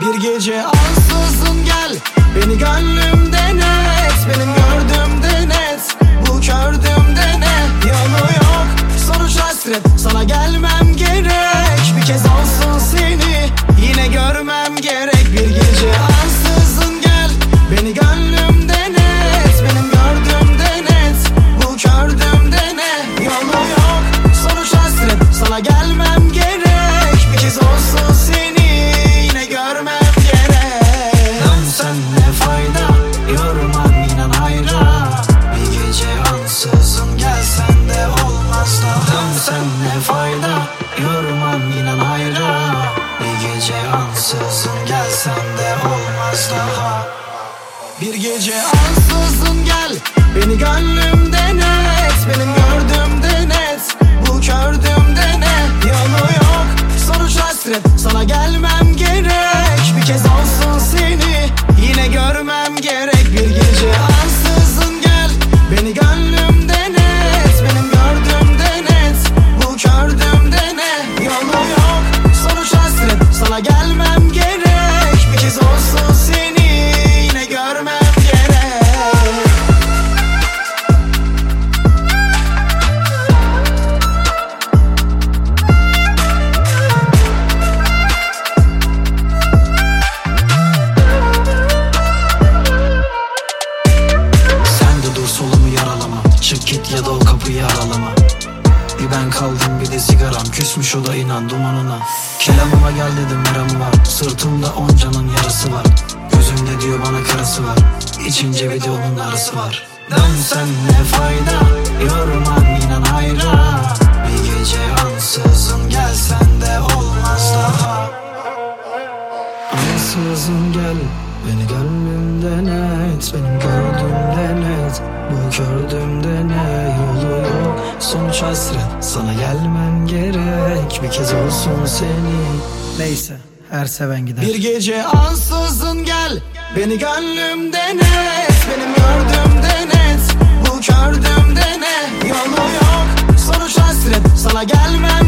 Bir gece ansızın gel. Beni gönlümde net Benim gördüğümde net. Bu kördüğümde net Yolu yok? Sonuç hasret Sana gelmem gerek. Bir kez olsun seni Yine görmem gerek ne fayda Yormam inan hayra Bir gece ansızın gelsen de olmaz da. Dönsen ne fayda Yormam inan hayra Bir gece ansızın gelsen de olmaz daha bir gece ansızın gel. Beni gönlümde net Benim kapıyı aralama. Bir ben kaldım bir de sigaram. Küsmüş o da inan dumanına Kelamıma gel dedim meram var. Sırtımda oncanın yarısı var. Gözümde diyor bana karısı var. İçince bir de onun arası var. Dönsen ne fayda? Yormam inan hayra. Bir gece ansızın gelsen de olmaz daha. Ansızın gel Beni gönlümde net Benim gördüğümde net Bu gördüğümde ne Yolu yok sonuç hasret Sana gelmem gerek. Bir kez olsun seni. Neyse her seven gider. Bir gece ansızın gel. Beni gönlümde net Benim gördüğümde net Bu kördüğümde ne? Yolu yok sonuç hasret Sana gelmem